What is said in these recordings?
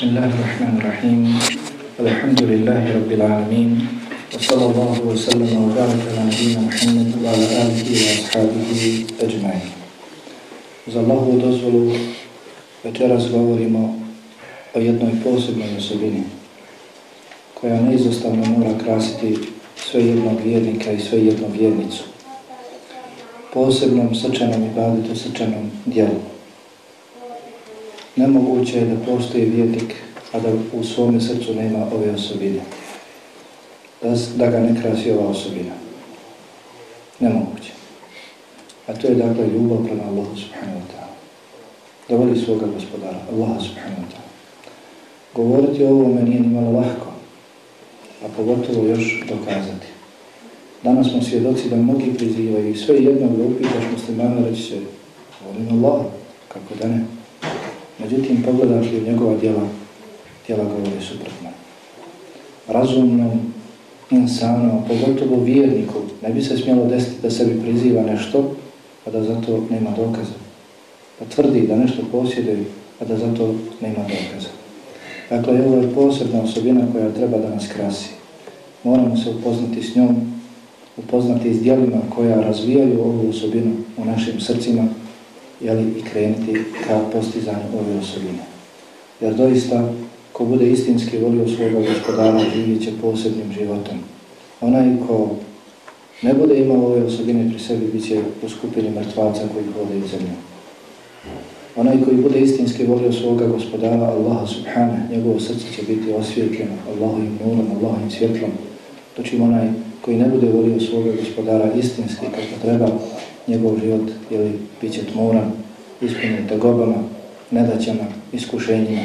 بسم الله الرحمن الرحيم الحمد لله رب العالمين وصلى الله وسلم وبارك على نبينا محمد وعلى آله وأصحابه أجمعين Za Allahovu dozvolu večeras govorimo o jednoj posebnoj osobini koja neizostavno mora krasiti sve jednog vjernika i sve jednu vjernicu. Posebnom srčanom i bavite srčanom dijelu. Nemoguće je da postoji vjetnik, a da u svome srcu nema ove osobine. Da, da ga ne krasi ova osobina. Nemoguće. A to je dakle ljubav prema Allahu subhanahu wa ta'ala. Da voli svoga gospodara, Allaha subhanahu wa ta'ala. Govoriti o ovome nije nimalo lahko, a pogotovo još dokazati. Danas smo svjedoci da mnogi prizivaju i sve jedno da upitaš muslimana reći će volim Allah, kako da ne. Međutim, pogledaš li njegova djela, djela govore suprotno. Razumnom insanu, pogotovo vjerniku, ne bi se smjelo desiti da sebi priziva nešto, a da zato nema dokaza. Da tvrdi da nešto posjeduje, a da zato nema dokaza. Dakle, ovo je posebna osobina koja treba da nas krasi. Moramo se upoznati s njom, upoznati s dijelima koja razvijaju ovu osobinu u našim srcima, jeli, i krenuti ka postizanju ove osobine. Jer doista, ko bude istinski volio svoga gospodara, živit će posebnim životom. Onaj ko ne bude imao ove osobine pri sebi, bit će u skupini mrtvaca koji hode iz zemlje. Onaj koji bude istinski volio svoga gospodara, Allaha subhana, njegovo srce će biti osvjetljeno Allahovim nurom, Allahovim svjetlom. Dočim onaj koji ne bude volio svoga gospodara istinski kako treba, njegov život ili bit će tmuran, ispunjen tegobama, nedaćama, iskušenjima.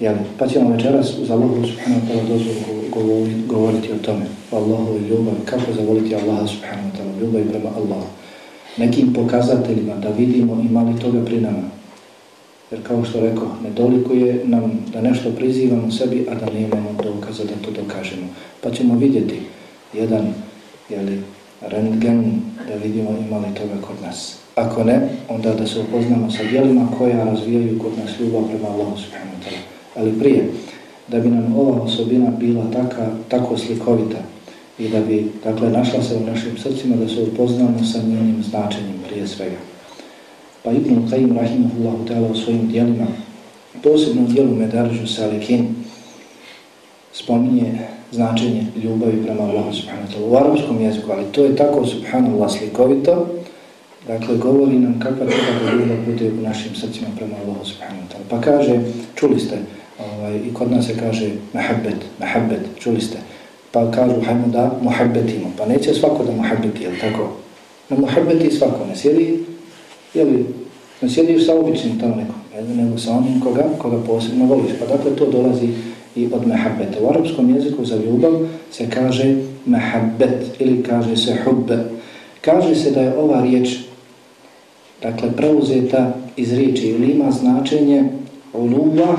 Jeli? Pa ćemo večeras za Allahu subhanahu wa ta'ala dozvolu govoriti o tome. O Allahu i ljubav, kako zavoliti Allaha subhanahu wa ta'ala, ljubav prema Allahu. Nekim pokazateljima da vidimo ima li toga pri nama. Jer kao što rekao, ne dolikuje nam da nešto prizivamo sebi, a da ne imamo dokaza da to dokažemo. Pa ćemo vidjeti jedan jeli, rentgen da vidimo ima li toga kod nas. Ako ne, onda da se upoznamo sa dijelima koja razvijaju kod nas ljubav prema Allahu subhanahu wa ta'ala. Ali prije, da bi nam ova osobina bila taka, tako slikovita i da bi dakle, našla se u našim srcima, da se upoznamo sa njenim značenjem prije svega. Pa Ibn Qayyim rahimahullahu ta'ala u svojim dijelima, posebno dijelu Medaržu Salikin, spominje značenje ljubavi prema Allahu subhanahu wa ta'ala u arabskom jeziku, ali to je tako subhanallah slikovito, dakle govori nam kakva treba da ljubav bude u našim srcima prema Allahu subhanahu wa ta'ala. Pa kaže, čuli ste, ovaj, i kod nas se kaže mahabbet, mahabbet, čuli ste, pa kažu hajmo da muhabbetimo, pa neće svako da muhabbeti, jel tako? Na muhabbeti svako, ne sjedi, jeli, ne sjedi sa običnim tamo nekom, nego sa onim koga, koga posebno voliš, pa dakle to dolazi i od mehabbeta. U arapskom jeziku za ljubav se kaže mehabbet ili kaže se hubbe. Kaže se da je ova riječ dakle preuzeta iz riječi ili ima značenje uluva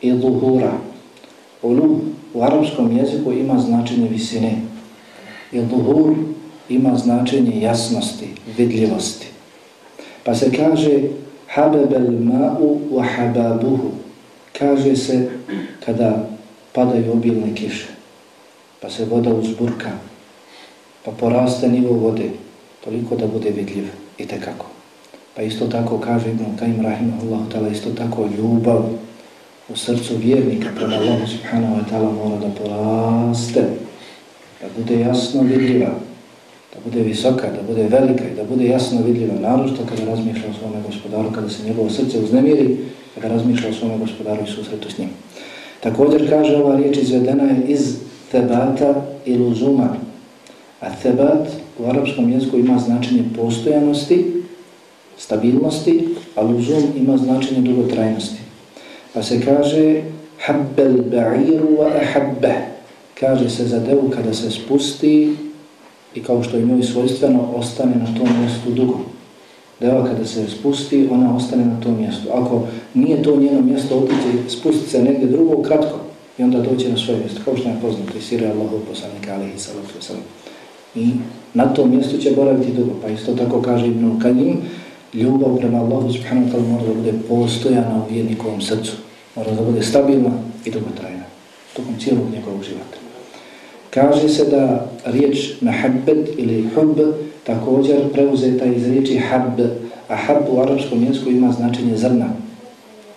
i duhura. Ulu u arapskom jeziku ima značenje visine. I duhur ima značenje jasnosti, vidljivosti. Pa se kaže habebel ma'u wa hababuhu kaže se kada padaju obilne kiše, pa se voda uzburka, pa poraste nivo vode, toliko da bude vidljiv i tekako. Pa isto tako kaže Ibn Kajim Rahimahullahu ta'ala, isto tako ljubav u srcu vjernika prema Allahu subhanahu wa ta'ala mora da poraste, da bude jasno vidljiva, da bude visoka, da bude velika i da bude jasno vidljiva, naročito kada razmišlja o svome gospodaru, kada se njegovo srce uznemiri, kada razmišlja o svome gospodaru i susretu s njim. Također kaže ova riječ izvedena je iz tebata i luzuma. A tebat u arapskom jeziku ima značenje postojanosti, stabilnosti, a luzum ima značenje dugotrajnosti. Pa se kaže habbel ba'iru wa ahabbe. Kaže se za devu kada se spusti i kao što je njoj svojstveno ostane na tom mjestu dugo deva kada se spusti, ona ostane na tom mjestu. Ako nije to njeno mjesto otići, spustiti se negdje drugo, kratko, i onda doći na svoje mjesto, kao što je poznato, i sire Allahov poslanika, alihi salatu wasalam. I na tom mjestu će boraviti dugo, pa isto tako kaže Ibn Qadim, ljubav prema Allahu subhanahu ta'ala mora da bude postojana u vjernikovom srcu. Mora da bude stabilna i dugotrajna. Tokom cijelog njegovog života. Kaže se da riječ mahabbet ili hub također preuzeta iz riječi hab, a hab u arapskom jeziku ima značenje zrna.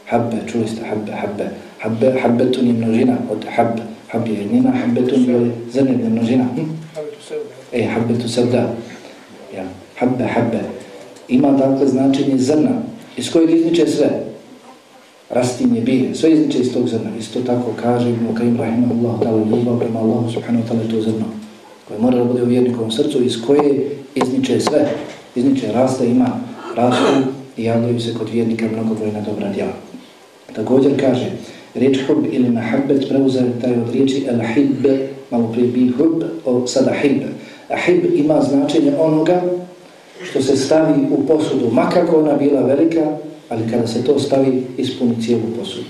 Habbe, čuli ste habbe, habbe. Habbe, habbetun je množina od hab. Hab je jednina, habbetun je zrne je množina. Hm? E, habbetu sevda. Ja, habbe, habbe. Ima dakle značenje zrna, iz kojeg izniče sve. Rastinje, bile. sve izniče iz tog zrna. Isto tako kaže Ibn Kajim Rahimahullah, ta'ala ljubav prema Allahu subhanahu wa ta'ala to zrno. Koje mora da bude u vjernikom srcu, iz koje izniče sve. Izniče rasta, ima rastu i javljaju se kod vjernika mnogobrojna dobra djela. Također kaže, riječ hub ili mahabbet preuzeta je od riječi el hib, malo prije bi hub, o sada hib. A hib ima značenje onoga što se stavi u posudu, makako ona bila velika, ali kada se to stavi, ispuni cijelu posudu.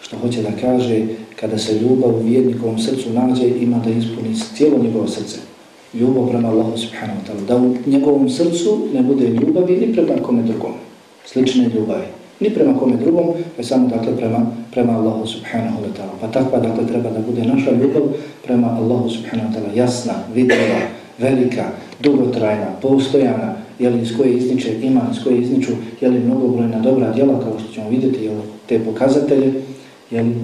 Što hoće da kaže, kada se ljubav u vjernikovom srcu nađe, ima da ispuni cijelo njegovo srce. Ljubav prema Allahu subhanahu wa ta'ala. Da u njegovom srcu ne bude ljubavi ni prema kome drugom. Slične ljubavi. Ni prema kome drugom, već samo dakle prema, prema Allahu subhanahu wa ta'ala. Pa takva dakle treba da bude naša ljubav prema Allahu subhanahu wa ta'ala. Jasna, vidljiva, velika, dugotrajna, postojana, jeli iz koje izniče ima, iz koje izniču jeli mnogobrojna dobra djela, kao što ćemo vidjeti jeli, te pokazatelje, jeli,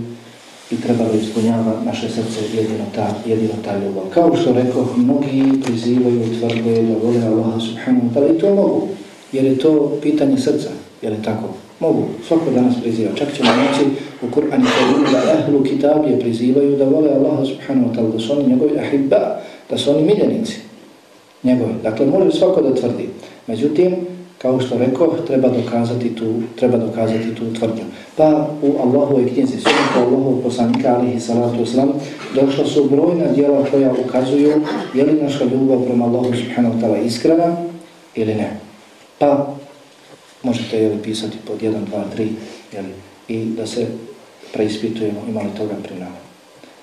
i trebalo ispunjava naše srce jedino ta, jedino ta ljubav. Kao što rekao, mnogi prizivaju, tvrde da vole Allaha subhanahu wa ta'ala i to mogu, jer je to pitanje srca, je li tako? Mogu, svako danas priziva. Čak ćemo naći u Kur'an i da ahlu kitabije prizivaju da vole Allaha subhanahu wa ta'ala, da su oni njegovi ahibba, da su oni miljenici njegovi. Dakle, može svako da tvrdi. Međutim, kao što rekao, treba dokazati tu, treba dokazati tu tvrdnju. Pa u Allahovoj knjizi, sunnika Allahov poslanika, alihi salatu wasalam, došla su brojna djela koja ukazuju je li naša ljubav prema Allahu subhanahu wa ta'ala iskrena ili ne. Pa možete je li pisati pod 1, 2, 3 jeli, i da se preispitujemo imali toga pri nama.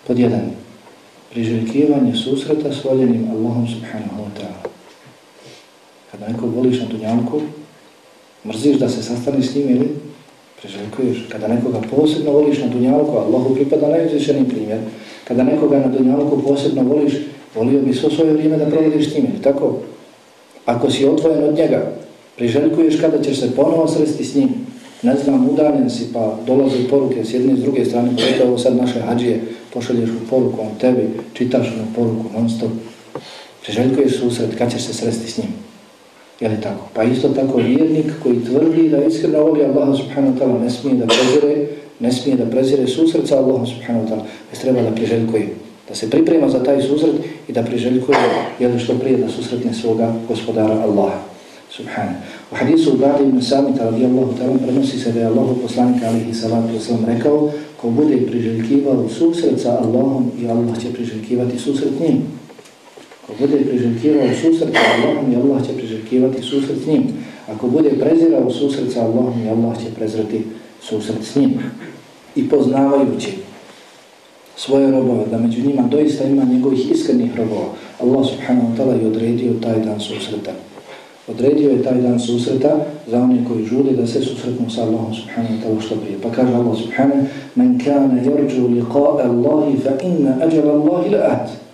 Pod 1 priželjkivanje susreta s voljenim Allahom subhanahu wa ta'ala. Kada nekog voliš na dunjanku, mrziš da se sastani s njim ili priželjkuješ. Kada nekoga posebno voliš na dunjanku, Allahu pripada najuzvišenim primjer, kada nekoga na dunjanku posebno voliš, volio bi svo svoje vrijeme da provodiš s njim, tako? Ako si otvojen od njega, priželjkuješ kada ćeš se ponovo sresti s njim, ne znam, udaljen si pa dolaze poruke s jedne i s druge strane, pa ovo sad naše hađije, pošalješ u poruku on tebi, čitaš na poruku non stop, priželjkuješ susret, kad ćeš se sresti s njim. Je li tako? Pa isto tako vjernik koji tvrdi da iskreno voli Allaha subhanahu wa ta'ala ne smije da prezire, ne smije da prezire susret sa Allahom subhanahu wa ta'ala, već treba da priželjkuje, da se priprema za taj susret i da priželjkuje, je li što prije da susretne svoga gospodara Allaha subhanahu. U hadisu Ubadi ibn Samita radijallahu ta'ala prenosi se da je Allah poslanik alihi salatu wasalam rekao ko bude priželjkivao susret sa Allahom i Allah će priželjkivati susret njim. Ko bude priželjkivao susret sa Allahom i Allah će priželjkivati susret s njim. Ako bude prezirao susret sa Allahom i Allah će prezrati susret s njim. I poznavajući svoje robove, da među njima doista ima njegovih iskrenih robova, Allah subhanahu wa ta'ala je odredio taj dan susreta. Odredio je taj dan susreta za one koji žude da se susretnu sa Allahom subhanahu wa ta'ala što prije. Pa kaže Allah subhanahu, men kane yarđu liqa Allahi fa inna ađala Allahi la'at.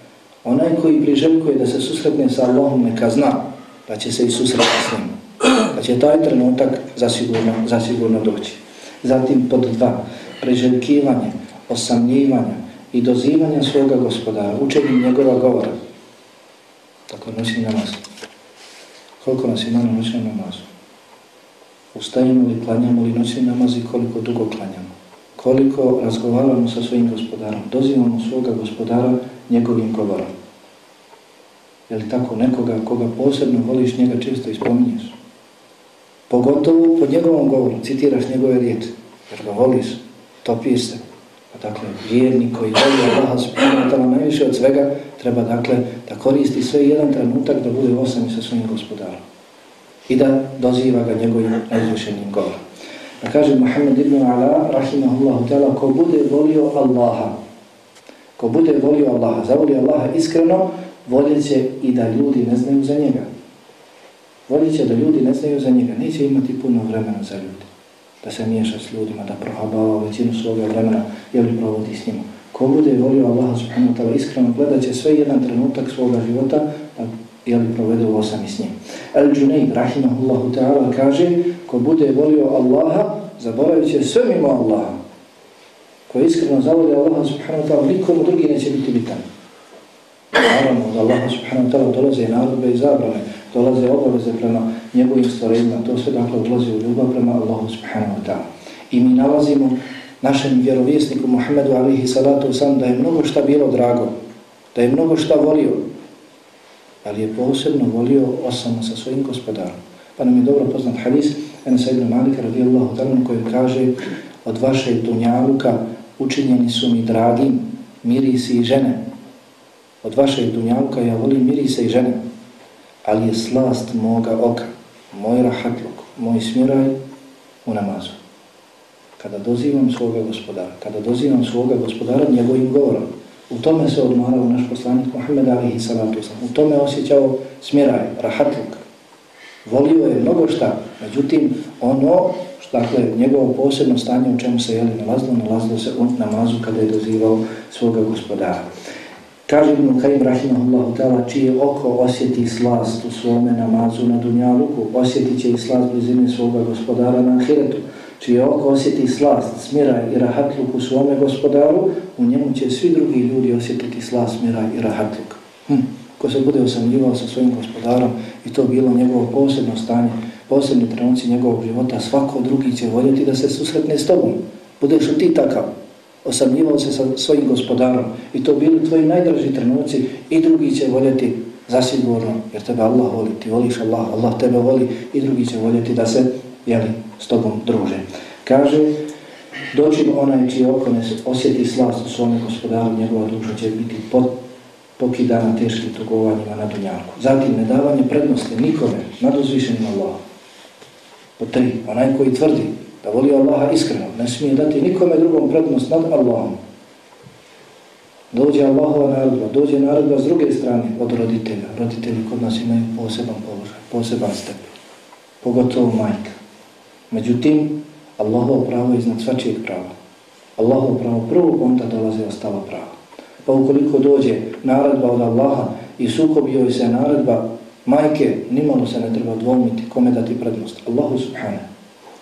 Onaj koji priželjkuje da se susretne sa Allahom neka zna da će se i susretati s njim. Da će taj trenutak zasigurno, zasigurno doći. Zatim pod dva, priželjkivanje, osamljivanje i dozivanje svoga gospodara, učenje njegova govora. Tako nosi namaz. Koliko nas ima na noćnom namazu? Ustajemo li, klanjamo li noćni namaz i koliko dugo klanjamo? Koliko razgovaramo sa svojim gospodarom? Dozivamo svoga gospodara njegovim govorom. Je li tako nekoga koga posebno voliš, njega često ispominješ? Pogotovo pod njegovom govoru, citiraš njegove riječi, jer ga voliš, topiš se. A dakle, vjernik koji voli Allaha subhanahu najviše od svega, treba dakle da koristi sve jedan trenutak da bude osami sa svojim gospodarom i da doziva ga njegovim najzvišenim govorom. Da kaže Muhammed ibn Ala, rahimahullahu ta'ala, ko bude volio Allaha, ko bude volio Allaha, zavoli Allaha iskreno, voljet će i da ljudi ne znaju za njega. Voljet će da ljudi ne znaju za njega, neće imati puno vremena za ljudi. da se miješa s ljudima, da prohabava većinu svoga vremena, jeli provodi s njima. Ko bude volio Allaha subhanahu wa ta'ala iskreno, gledat će sve jedan trenutak svoga života, pa, da jeli provede u osami s njim. El Džunej, rahimahullahu ta'ala, kaže, ko bude volio Allaha, zaboravit će sve mimo Allaha. Ko iskreno zavode Allaha subhanahu wa ta'ala, nikomu drugi neće biti bitan. Naravno, od Allaha subhanahu wa ta'ala dolaze narodbe i zabrane, dolaze obaveze prema njegovim stvorenjima, to sve dakle odlazi u ljubav prema Allahu subhanahu wa ta'ala. I mi nalazimo našem vjerovjesniku Muhammedu alihi salatu sam da je mnogo šta bilo drago, da je mnogo šta volio, ali je posebno volio osamo sa svojim gospodarom. Pa nam je dobro poznat hadis Enesa ibn Malika radijallahu ta'ala koji kaže od vaše dunjaluka učinjeni su mi dragim mirisi i žene. Od vaše dunjaluka ja volim mirise i žene ali je slast moga oka, moj rahatluk, moj smiraj u namazu. Kada dozivam svoga gospodara, kada dozivam svoga gospodara njegovim govorom, u tome se odmarao naš poslanik Muhammed alihi salatu Islam, u tome osjećao smiraj, rahatluk. Volio je mnogo šta, međutim, ono, što dakle, njegovo posebno stanje u čemu se jeli nalazilo, nalazilo se u namazu kada je dozivao svoga gospodara. Kaže Ibn Kajim Rahimahullahu ta'ala, čije oko osjeti slast u svome namazu na Dunjaluku, osjetit će i slast blizine svoga gospodara na Ahiretu. Čije oko osjeti slast, smiraj i rahatluk u svome gospodaru, u njemu će svi drugi ljudi osjetiti slast, smiraj i rahatluk. Hm. Ko se bude osamljivao sa svojim gospodarom i to bilo njegovo posebno stanje, posebni trenuci njegovog života, svako drugi će voljeti da se susretne s tobom. Budeš li ti takav? osamljivao se sa svojim gospodarom i to bili tvoji najdraži trenuci i drugi će voljeti zasigurno jer tebe Allah voli, ti voliš Allah, Allah tebe voli i drugi će voljeti da se jeli, s tobom druže. Kaže, doći onaj čije oko ne osjeti slast u svome gospodaru, njegova duša će biti pod, pokidana teškim tugovanjima na dunjarku. Zatim, nedavanje prednosti nikome nad uzvišenim Allah. Po tri, onaj koji tvrdi da voli Allaha iskreno, ne smije dati nikome drugom prednost nad Allahom. Dođe Allahova narodba, dođe narodba s druge strane od roditelja. Roditelji kod nas imaju poseban položaj, poseban step, pogotovo majka. Međutim, Allahovo pravo je iznad svačijeg prava. Allahovo pravo prvo, onda dolaze ostala prava. Pa ukoliko dođe naredba od Allaha i sukobio se naredba majke, nimalo se ne treba dvomiti kome dati prednost. Allahu subhanahu.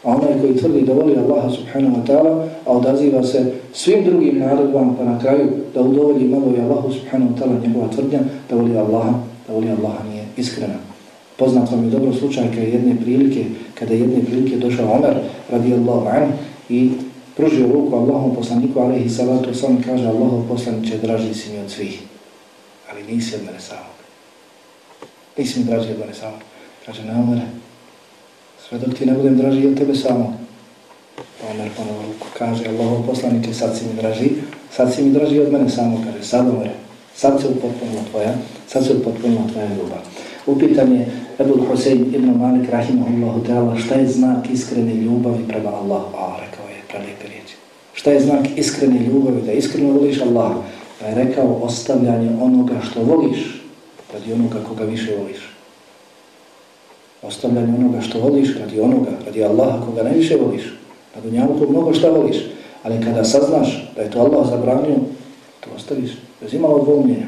A onaj koji tvrdi da voli Allaha subhanahu wa ta'ala, a odaziva se svim drugim naredbama pa na kraju da udovolji malo i Allahu subhanahu wa ta'ala njegova tvrdnja da voli Allaha, da voli Allaha nije iskrena. Poznat vam je dobro slučaj kada jedne prilike, kada jedne prilike došao Omer radijallahu anhu i pružio ruku Allahom poslaniku alaihi salatu sam kaže Allahov poslaniče draži si mi od svih, ali nisi od mene samog. Nisi mi draži od mene samog. Kaže, ne Omere, sve dok ti ne budem draži od tebe samo. Pa Omer ponovo ruku kaže, Allaho poslaniče, sad si mi draži, sad si mi draži od mene samo, kaže, sad Omer, sad se upotpunila tvoja, sad se upotpunila tvoja ljubav. Upitan je Ebul Hosein ibn Malik, rahimahullahu ta'ala, šta je znak iskrene ljubavi prema Allahu? A, rekao prelijepe riječi. Šta je znak iskrene ljubavi, da iskreno voliš Allah? Pa je rekao, ostavljanje onoga što voliš, radi onoga koga više voliš ostavljanje onoga što voliš radi onoga, radi Allaha koga najviše voliš. Na dunjavu mnogo šta voliš, ali kada saznaš da je to Allah zabranio, to ostaviš bez imalo odvolnjenja.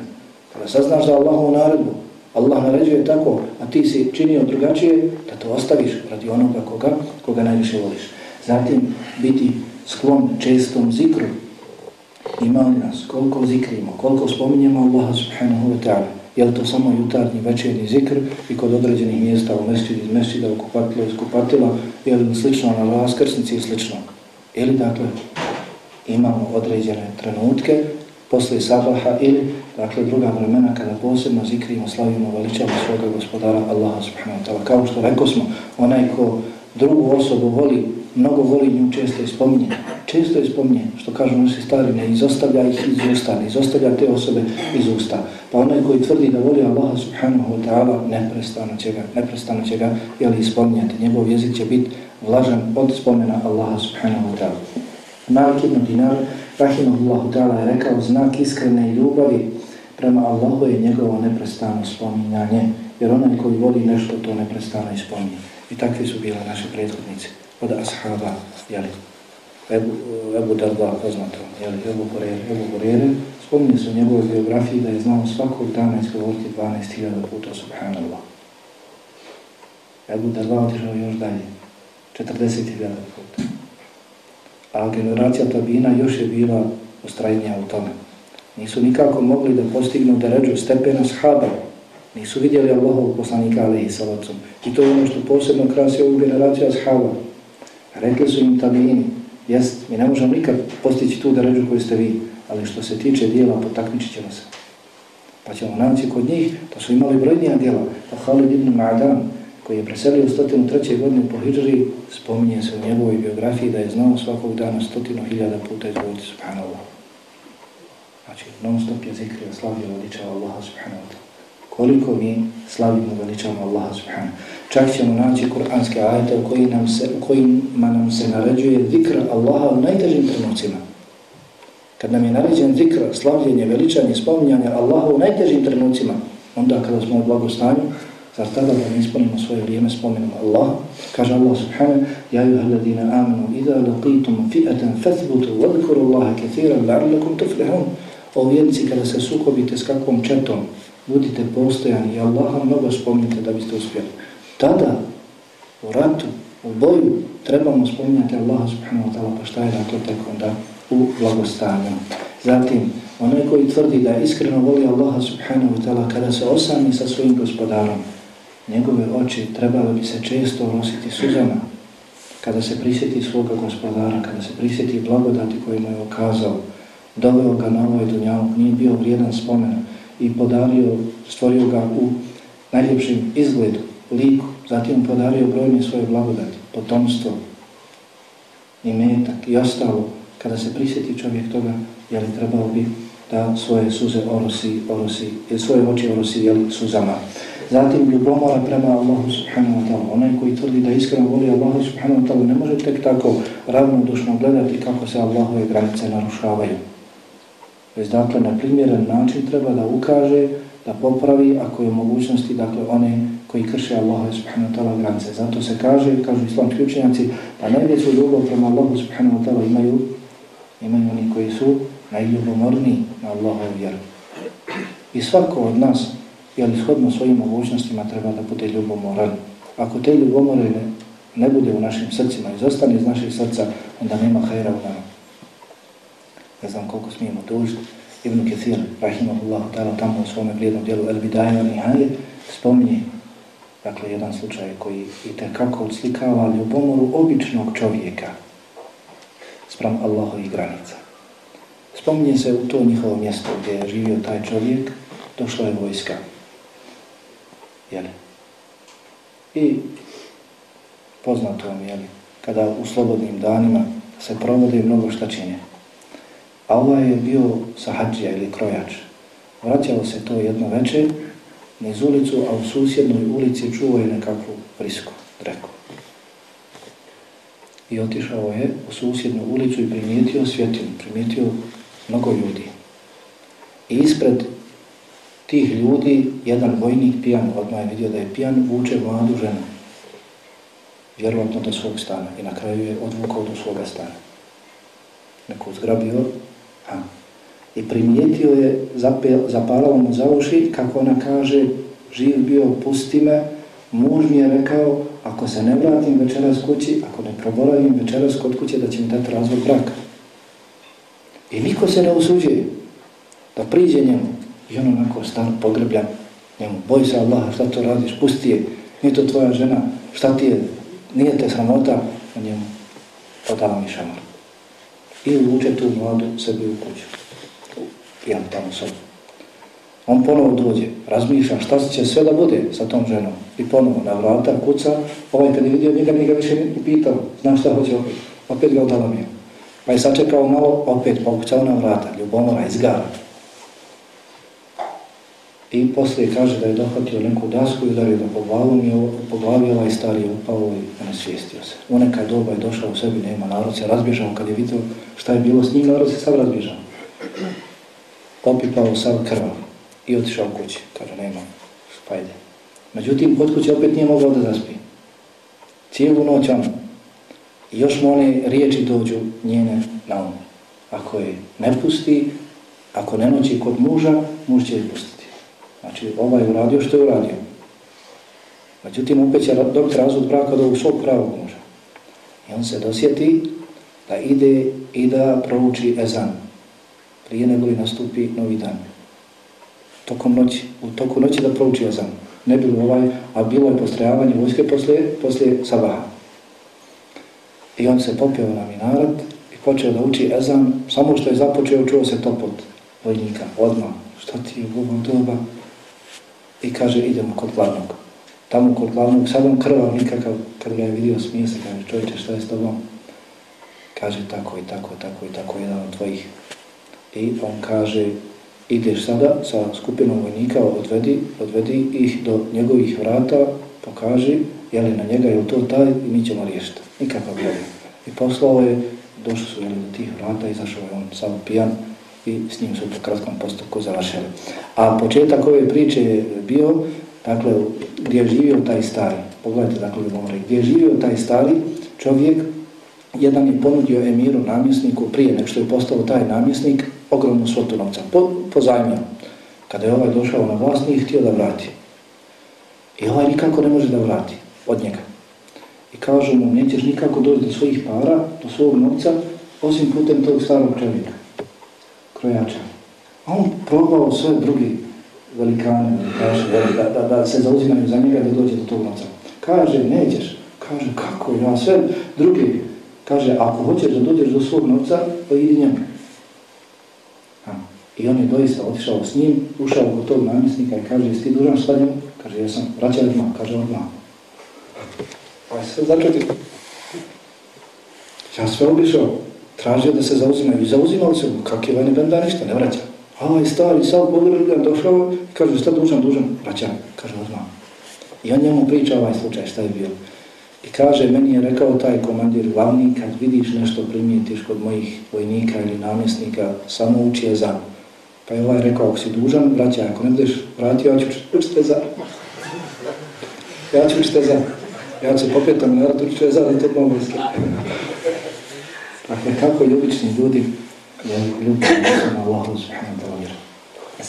Kada saznaš da Allahu naredbu, Allah naređuje tako, a ti si činio drugačije, da to ostaviš radi onoga koga, koga najviše voliš. Zatim biti sklon čestom zikru. Ima li nas koliko zikrimo, koliko spominjemo Allaha subhanahu wa ta'ala je li to samo jutarnji večerni zikr i kod određenih mjesta u mjestu iz mjestu u kupatilo iz kupatila, je li slično na raskrsnici i slično. Ili dakle, imamo određene trenutke posle sabaha ili dakle druga vremena kada posebno zikrimo, slavimo, veličamo svoga gospodara Allaha subhanahu wa ta'ala. Kao što rekao smo, onaj ko drugu osobu voli, mnogo volim nju često ispominje. Često ispominje, što kažu naši stari, ne izostavlja ih iz usta, ne izostavlja te osobe iz usta. Pa onaj koji tvrdi da voli Allaha subhanahu wa ta'ala, neprestano će ga, neprestano će ga, jeli ispominjati. Njegov jezik će biti vlažan od spomena Allaha subhanahu wa ta'ala. Malik ibn Dinar, rahimahullahu ta'ala, je rekao znak iskrene ljubavi prema Allahu je njegovo neprestano spominjanje, jer onaj koji voli nešto, to neprestano ispominje. I takvi su bile naše prethodnice od ashaba, jeli, Ebu, Ebu Darda, poznato, jeli, Ebu Horeire, Ebu Horeire, spominje se u njegovoj biografiji da je znao svakog dana izgovoriti 12.000 puta, subhanallah. Ebu Darda otišao još dalje, 40.000 puta. A generacija Tabina još je bila ustrajnija u tome. Nisu nikako mogli da postignu da ređu stepena shaba. Nisu vidjeli Allahov poslanika ali i salacom. I to je ono što posebno krasi ovu generaciju ashaba Rekli su im Tabini, jest, mi ne možemo nikad postići tu da ređu koju ste vi, ali što se tiče dijela, potakmičit ćemo se. Pa ćemo naći kod njih, to su imali brojnija dijela. Pa Halid ibn Ma'dan, koji je preselio u 103. godinu po Hidžri, spominje se u njegovoj biografiji da je znao svakog dana stotinu hiljada puta izvoditi subhanallah. Znači, non stop je zikrio, slavio, veličava Allaha subhanahu wa ta'ala. Koliko mi slavimo, veličamo Allaha subhanahu Čak ćemo naći kuranske ajete u kojima nam se, u kojima nam se naređuje zikr Allaha u najtežim trenucima. Kad nam je naređen zikr, slavljenje, veličanje, spominjanje Allaha u najtežim trenucima, onda kada smo u blagostanju, Zar tada da ne ispunimo svoje vrijeme spomenom Allah? Kaže Allah subhanahu, Ja juha ladina amanu, idha laqitum fi'atan fathbutu, wadhkuru Allaha kathiran, la'allakum tuflihun. O vjernici, kada se sukobite s kakvom četom, budite postojani i Allaha mnogo spominjate da biste uspjeli. Tada, u ratu, u boju, trebamo spominjati Allaha subhanahu wa ta'ala, pa šta je dakle tek onda u blagostanju. Zatim, onaj koji tvrdi da iskreno voli Allaha subhanahu wa ta'ala kada se osami sa svojim gospodarom, njegove oči trebalo bi se često orositi suzama kada se prisjeti svoga gospodara, kada se prisjeti blagodati koje mu je okazao, doveo ga na ovaj dunjavog, nije bio vrijedan spomen i podario, stvorio ga u najljepšim izgledu, liku, zatim podario brojne svoje blagodati, potomstvo, i metak i ostalo, kada se prisjeti čovjek toga, jeli trebao bi da svoje suze orosi, orosi, e, svoje oči orosi jeli, suzama. Zatim ljubomora prema Allahu subhanahu wa ta'ala. Onaj koji tvrdi da iskreno voli Allahu subhanahu wa ta'ala ne može tek tako ravnodušno gledati kako se Allahove granice narušavaju. Već dakle na primjeren način treba da ukaže, da popravi ako je mogućnosti dakle one koji krše Allahu subhanahu wa ta'ala granice. Zato se kaže, kažu islamski učenjaci, pa najveću ljubav prema Allahu subhanahu wa ta'ala imaju, imaju oni koji su najljubomorniji na Allahu vjeru. I svako od nas jel ishodno svojim mogućnostima treba da bude ljubomoran. Ako te ljubomore ne, ne bude u našim srcima i zostane iz naših srca, onda nema hajra u nama. Ne znam koliko smijemo dužiti. Ibn Kathir, rahimahullahu ta'ala, tamo u svome vrijednom dijelu El Bidaja Nihaje, spominje dakle, jedan slučaj koji i tekako odslikava ljubomoru običnog čovjeka sprem Allahovi granica. Spominje se u to njihovo mjesto gdje je živio taj čovjek, došla je vojska. Jeli? I poznato vam, jeli, kada u slobodnim danima se provode mnogo šta čine. A ovaj je bio sahađija ili krojač. Vraćalo se to jedno večer niz ulicu, a u susjednoj ulici čuo je nekakvu prisku, dreku. I otišao je u susjednu ulicu i primijetio svjetinu, primijetio mnogo ljudi. I ispred tih ljudi, jedan vojnik pijan, odmah je vidio da je pijan, vuče mladu ženu. Vjerovatno do svog stana. I na kraju je odvukao do svoga stana. Neko zgrabio, a, i primijetio je, zapalao mu za uši, kako ona kaže, živ bio, pusti me, muž mi je rekao, ako se ne vratim večeras kući, ako ne proboravim večeras kod kuće, da će mi dati razvoj braka. I niko se ne usuđuje da priđe njemu. I on onako stan pogrebljan njemu. Boj se Allaha, šta to radiš, pusti je, nije to tvoja žena, šta ti je, nije te sramota, a njemu odala mi šamar. I uvuče tu mladu sebi u kuću. Pijan tamo sam. On ponovo dođe, razmišlja šta će sve da bude sa tom ženom. I ponovo na vrata kuca, ovaj kad je vidio njega, njega više ni pitao, znam šta hoće opet. Opet ga odala mi je. Pa je sačekao malo, opet pokućao na vrata, ljubomora, izgara. I poslije kaže da je dohvatio neku dasku i udario da po glavu i po glavi ovaj stari upao i nasvijestio se. U nekaj doba je došao u sebi, nema narod se razbježao kad je vidio šta je bilo s njim, narod se sad razbježao. Popipao sav krvav i otišao kući. Kaže, nema, spajde. Međutim, kod kuće opet nije mogao da zaspi. Cijelu noć on I još mu one riječi dođu njene na um. Ako je ne pusti, ako ne noći kod muža, muž će je pustiti. Znači, ovaj je uradio što je uradio. Međutim, opet će dobiti razvod braka do svog pravog muža. I on se dosjeti da ide i da prouči ezan prije nego li nastupi novi dan. Tokom noći, u toku noći da prouči ezan. Ne bilo ovaj, a bilo je postrajavanje vojske poslije, poslije sabaha. I on se popio na minaret i počeo da uči ezan. Samo što je započeo, čuo se topot vojnika, odmah. Šta ti je u ovom doba? I kaže, idemo kod glavnog. Tamo kod glavnog, sad on krvav nikakav, kad ga je vidio, smije se, kaže, čovječe, šta je s tobom? Kaže, tako i tako, tako i tako, jedan od tvojih. I on kaže, ideš sada sa skupinom vojnika, odvedi, odvedi ih do njegovih vrata, pokaži, je li na njega, je to taj, i mi ćemo riješiti. Nikakav problem. I poslao je, došli su jeli, do tih vrata, izašao je on sam pijan i s njim su po kratkom postupku završili. A početak ove priče je bio, dakle, gdje je živio taj stari, pogledajte, dakle, gdje je živio taj stari čovjek, jedan je ponudio emiru namjesniku prije nek što je postao taj namjesnik ogromnu svotu novca, po, pozajmio. Kada je ovaj došao na vlast, nije htio da vrati. I ovaj nikako ne može da vrati od njega. I kažu mu, nećeš nikako doći do svojih para, do svog novca, osim putem tog starog čovjeka, krojača. A on probao sve drugi velikane, da, da, da se zauzimaju za njega da dođe do tog novca. Kaže, nećeš. Kaže, kako? Ja sve drugi. Kaže, ako hoćeš da dođeš do svog novca, pa idi njemu. I on je doista otišao s njim, ušao kod tog namjesnika i kaže, jesi ti dužan šta njemu? Kaže, jesam, vraćaj odmah, kaže odmah. Pa je sve začeti. Ja sve obišao, tražio da se zauzimaju i zauzimao se, kak je vani benda ništa, ne vraća. A ovaj stari, sad pogledan došao i kaže, šta dužan, dužan, vraćaj, kaže odmah. I on njemu priča ovaj slučaj, šta je bilo. I kaže, meni je rekao taj komandir glavni, kad vidiš nešto primijetiš kod mojih vojnika ili namjesnika, samo uči je za. Pa je ovaj rekao, ako si dužan, vraćaj, ako ne budeš vratio, ja ću učiti za. Ja ću učiti za. Ja ću popetam, ja ću učiti za, da to mogu iske. Dakle, kako ljubični ljudi je ljubični na Allahu subhanahu wa ta'ala.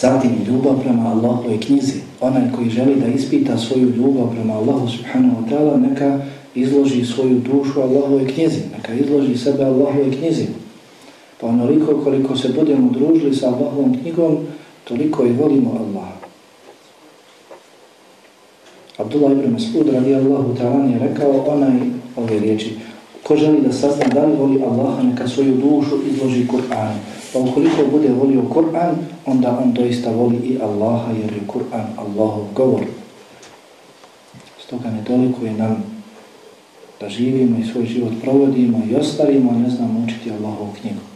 Zatim ljubav prema Allahove knjizi. Onaj koji želi da ispita svoju ljubav prema Allahu subhanahu wa ta'ala, neka izloži svoju dušu Allahove knjizi. Neka izloži sebe Allahove knjizi. Pa onoliko koliko se budemo družili sa Allahovom knjigom, toliko i volimo Allaha. Abdullah ibn Mas'ud radi Allahu ta'ala je rekao onaj ove riječi. Ko želi da sazna da li voli Allaha, neka svoju dušu izloži Kur'an. Pa ukoliko bude volio Kur'an, onda on doista voli i Allaha, jer je Kur'an Allahov govor. Stoga ne toliko je nam da živimo i svoj život provodimo i ostavimo, ne znamo učiti Allahovu knjigu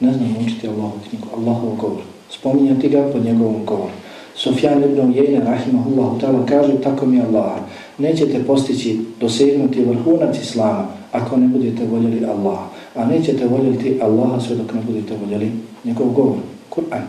ne znam učiti Allahovu knjigu, Allahov govor. Spominjati ga pod njegovom govorom. Sufjan ibn Ujejne, rahimahullahu ta'ala, kaže tako mi Allaha, nećete postići, dosegnuti vrhunac Islama ako ne budete voljeli Allaha, a nećete voljeti Allaha sve dok ne budete voljeli njegov govor, Kur'an.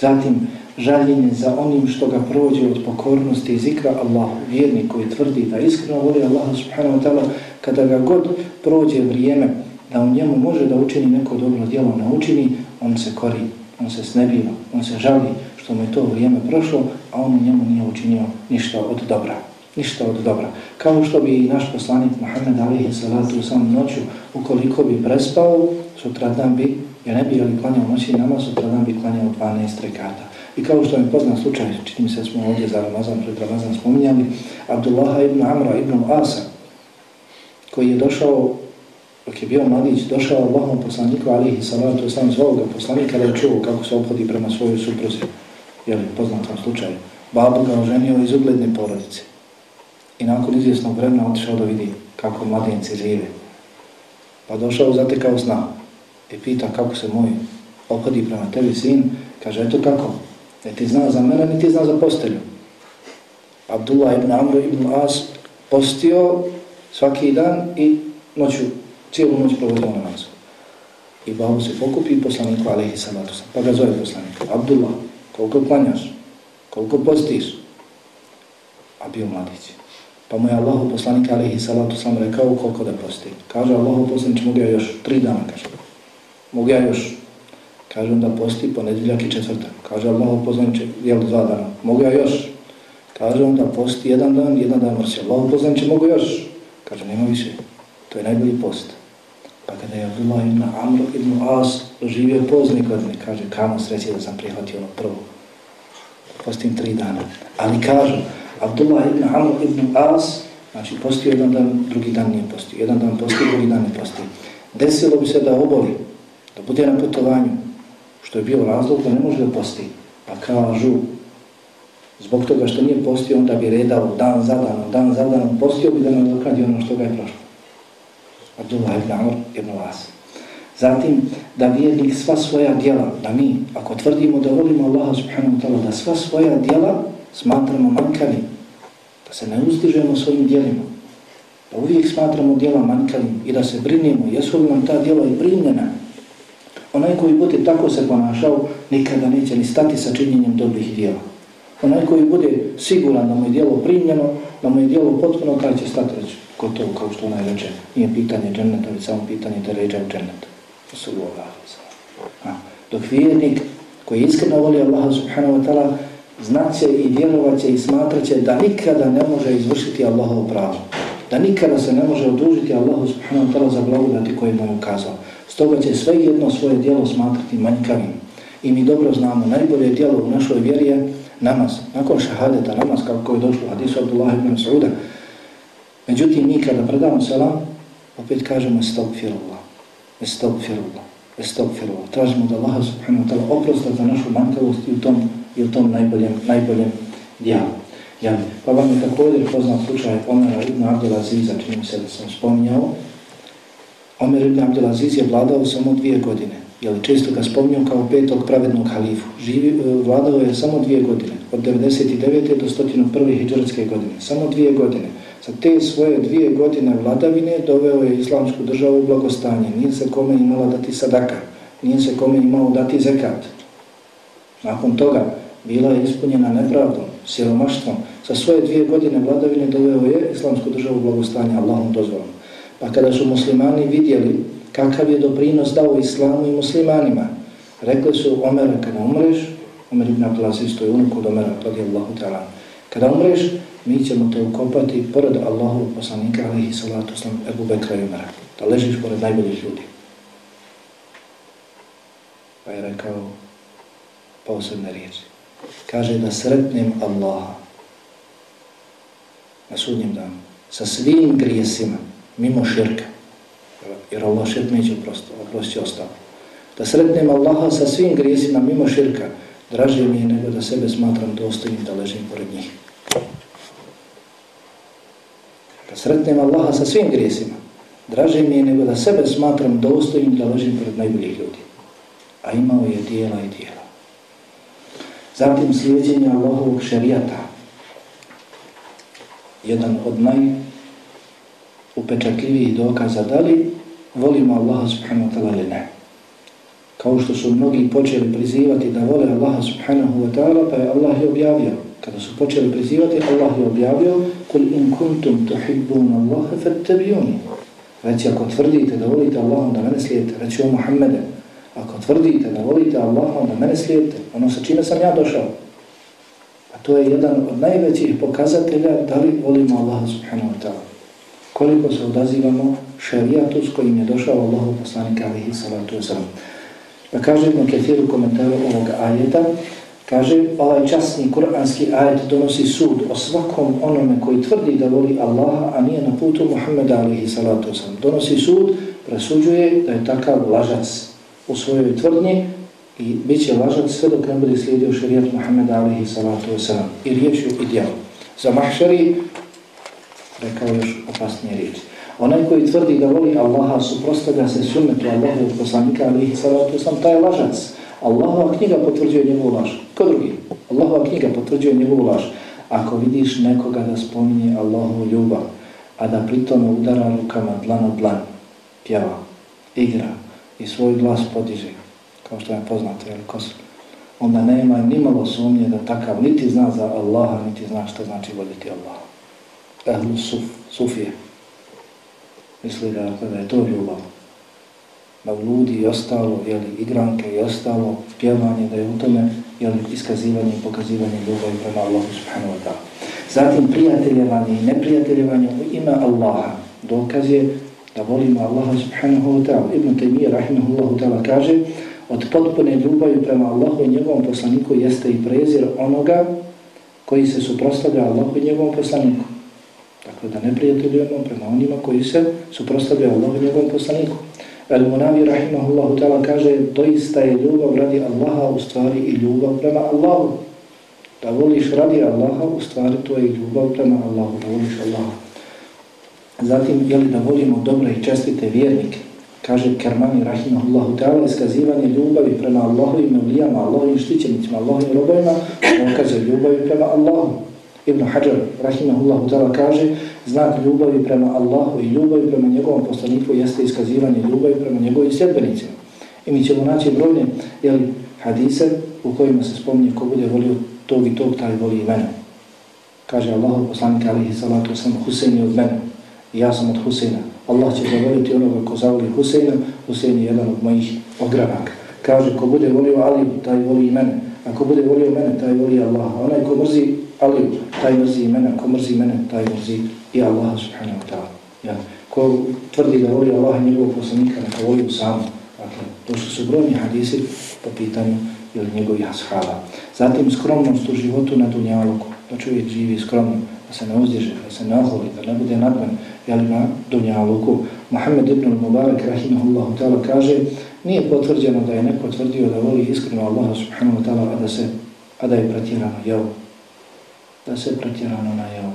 Zatim, žaljenje za onim što ga prođe od pokornosti i zikra Allahu, vjernik koji tvrdi da iskreno voli Allaha subhanahu wa ta'ala, kada ga god prođe vrijeme da on njemu može da učini neko dobro djelo, ne učini, on se kori, on se snebiva, on se žali što mu je to vrijeme prošlo, a on njemu nije učinio ništa od dobra. Ništa od dobra. Kao što bi naš poslanik Muhammed alihi salatu u samom noću, ukoliko bi prespao, sutra dan bi, ja ne bi ali klanjao noći nama, sutra dan bi klanjao 12 rekata. I kao što je poznan slučaj, čitim se smo ovdje za Ramazan, pred Ramazan spominjali, Abdullah ibn Amra ibn Asa, koji je došao dok je bio mladić, došao Allahom poslaniku, alihi salatu, sam zvao ga poslanika da je čuo kako se obhodi prema svojoj supruzi. Jel, poznatom slučaju. Babu ga oženio iz ugledne porodice. I nakon izvjesnog vremena otišao da vidi kako mladenci žive. Pa došao, zatekao sna i pita kako se moj obhodi prema tebi sin. Kaže, eto kako? Niti ti za mene, niti ti za postelju. Abdullah ibn Amr ibn As postio svaki dan i noću cijelu noć provodio na namaz. I babu se pokupi poslaniku, alaihi salatu sam, pa ga zove poslaniku. Abdullah, koliko klanjaš, koliko postiš, a bio mladić. Pa mu je Allahu poslanik alaihi salatu sam rekao koliko da posti. Kaže Allahu poslanik, mogu ja još tri dana, kaže. Mogu ja još. Kaže onda posti ponedjeljak i četvrtak. Kaže Allah upoznanče, jel dva dana. Mogu ja još. Kaže onda posti jedan dan, jedan dan morsi. Allah upoznanče, mogu još. Kaže nema više. To je najbolji post. Pa kada je Abdullah ibn Amr ibn As živio pozni godine, kaže kamo sreći da sam prihvatio ono prvo. Postim tri dana. Ali kažu, Abdullah ibn Amr ibn As, znači postio jedan dan, drugi dan nije postio. Jedan dan postio, drugi dan ne postio. Desilo bi se da oboli, da bude na putovanju, što je bio razlog da ne može da posti. Pa kažu, zbog toga što nije postio, onda bi redao dan za dan, dan za dan, postio bi da nam dokradi ono što ga je prošlo. Abdullah ibn Amr ibn Las. Zatim, da vjernik sva svoja djela, da mi, ako tvrdimo da volimo Allaha subhanahu wa ta'ala, da sva svoja djela smatramo manjkavim, da se ne uzdižemo svojim djelima, da uvijek smatramo djela manjkavim i da se brinimo, jesu li nam ta djela i primljena, onaj koji bude tako se ponašao, nikada neće ni stati sa činjenjem dobrih djela. Onaj koji bude siguran da mu je djelo primljeno, da mu je djelo potpuno, taj će stati reći, gotovo kao što onaj reče, nije pitanje dženneta, već samo pitanje da ređa u džennetu. Dok vjernik koji iskreno voli Allaha subhanahu wa ta'ala, znaće i vjerovaće i smatraće da nikada ne može izvršiti Allahovo pravo. Da nikada se ne može odužiti Allahu subhanahu wa ta'ala za blagodati koje mu je ukazao. Stoga će sve jedno svoje dijelo smatrati manjkavim. I mi dobro znamo, najbolje dijelo u našoj vjeri je namaz. Nakon šahadeta, namaz kako je došlo hadisu Abdullah ibn Sauda. Međutim, mi kada predamo selam, opet kažemo estagfirullah, estagfirullah, estagfirullah. Tražimo da Allah subhanahu wa ta'ala oprosta za našu manjkavost i u tom i u tom najboljem, najboljem dijelu. Ja, pa vam je također poznat slučaj Omera ibn Abdelaziza, čini se da sam spominjao. Omer ibn Abdelaziz je vladao samo dvije godine. Jel, često ga spominjao kao petog pravednog halifu. Živi, e, vladao je samo dvije godine, od 99. do 101. hijđarske godine. Samo dvije godine. Za te svoje dvije godine vladavine doveo je islamsku državu u blagostanje. Nije se kome imala dati sadaka, nije se kome imao dati zekat. Nakon toga bila je ispunjena nepravdom, siromaštvom. Sa svoje dvije godine vladavine doveo je islamsku državu blagostanja Allahom dozvolom. Pa kada su muslimani vidjeli kakav je doprinos dao islamu i muslimanima, rekli su Omer, kada umreš, Omer ibn Abdelaziz, to je unuk od Omera, radijallahu ta'ala, kada umreš, mi ćemo te ukopati pored Allahu poslanika, alihi salatu islam, Ebu Bekra i Omera, da ležiš pored najboljih ljudi. Pa je rekao, posebne riječi. Kaže da sretnem Allaha na sudnjem danu sa svim grijesima mimo širka. Jer Allah širk neće oprosti, oprosti ostalo. Da sretnem Allaha sa svim grijesima mimo širka draže mi je nego da sebe smatram dostojnim da ležim pored njih. Da sretnem Allaha sa svim grijesima draže mi je nego da sebe smatram dostojnim da ležim pored najboljih ljudi. A imao je dijela i dijela. Zatim slijedjenje Allahovog šarijata. Jedan od upečatljivijih dokaza da li volimo Allaha subhanahu wa ta'ala ili ne. Kao što su mnogi počeli prizivati da vole Allaha subhanahu wa ta'ala, pa je Allah je objavio. Kada su počeli prizivati, Allah je objavio Kul in kuntum tuhibbun Allahe fattabijuni. Reci, ako tvrdite da volite Allaha, da mene slijedite, reci o Muhammede, Ako tvrdite da volite Allaha, onda mene slijedite. Ono sa čime sam ja došao. A to je jedan od najvećih pokazatelja da li volimo Allaha subhanahu wa ta'ala. Koliko se odazivamo šarijatu s kojim je došao Allahu poslanika alihi salatu wasalam. Pa kaže Ibn Ketir u komentaru ovog ajeta, kaže ovaj časni kuranski ajet donosi sud o svakom onome koji tvrdi da voli Allaha, a nije na putu Muhammeda alihi salatu wasalam. Donosi sud, presuđuje da je takav lažac u svojoj tvrdnji i bit će lažan sve dok ne bude slijedio šarijat Muhammeda alihi salatu wasalam i riječju i djelu. Za mahšari rekao još opasnije riječi. Onaj koji tvrdi da voli Allaha suprostavlja se sunnetu Allahu od poslanika alihi salatu sam, taj je lažac. Allahova knjiga potvrđuje njegovu laž. Ko drugi? Allahova knjiga potvrđuje njegovu laž. Ako vidiš nekoga da spominje Allahovu ljubav, a da pritom udara rukama dlan od dlan, pjeva, igra, i svoj glas podiže, kao što je poznato, jel, kos, onda nema ni malo sumnje da takav niti zna za Allaha, niti zna što znači voljeti Allaha ehlu suf, sufije. Misli da, da je to ljubav. Mavludi i ostalo, jeli, igranke i ostalo, pjevanje, da je u tome jeli, iskazivanje i pokazivanje ljubavi prema Allahu subhanahu wa ta'ala. Zatim prijateljevanje i neprijateljevanje u ime Allaha. Dokaz je da volimo Allaha subhanahu wa ta'ala. Ibn Taymiyyah rahimahullahu ta'ala kaže od potpune ljubavi prema Allahu i njegovom poslaniku jeste i prezir onoga koji se suprostavlja Allahu i njegovom poslaniku. Dakle, da ne prijateljujemo prema onima koji se suprostavljaju Allahu i njegovom poslaniku. El Munavi rahimahullahu ta'ala kaže doista je ljubav radi Allaha u stvari i ljubav prema Allahu. Da voliš radi Allaha u stvari to je ljubav prema Allahu, da voliš Allaha. Zatim, je li da volimo dobre i čestite vjernike? Kaže Kermani rahimahullahu ta'ala iskazivanje ljubavi prema Allahovim i Allahovim štićenicima, Allahovim i on kaže ljubavi prema Allahu. Ibn Hajar rahimahullahu ta'ala kaže znak ljubavi prema Allahu i ljubavi prema njegovom poslaniku jeste iskazivanje ljubavi prema njegovim sljedbenicima. I mi ćemo naći brojne jeli, hadise u kojima se spominje ko bude volio tog i tog, taj voli i mene. Kaže Allahu poslanik alihi salatu sam Husein od mene i ja sam od Huseina. Allah će zavoliti onoga ko zavoli Huseina, Husein je jedan od mojih ogranaka. Kaže ko bude volio Ali, taj voli i mene. Ako bude volio mene, taj voli Allah. A onaj ko mrzi Ali, taj mrzi mene. ko mrzi mene, taj mrzi i Allah subhanahu wa ta'ala. Ja. Ko tvrdi da voli Allah i njegovog poslanika, neka voli u samu. Dakle, to su su brojni hadisi po pitanju ili njegovih ashaba. Zatim skromnost u životu na dunjaluku. Da čovjek živi skromno, da se ne uzdježe, da se ne oholi, da ne bude nadmen, jel na dunjaluku. Mohamed ibn Mubarak, rahimahullahu ta'ala, kaže nije potvrđeno da je neko tvrdio da voli iskreno Allaha subhanahu wa ta'ala, a da se, a da je pretjerano jeo. Da se pretjerano na jeo.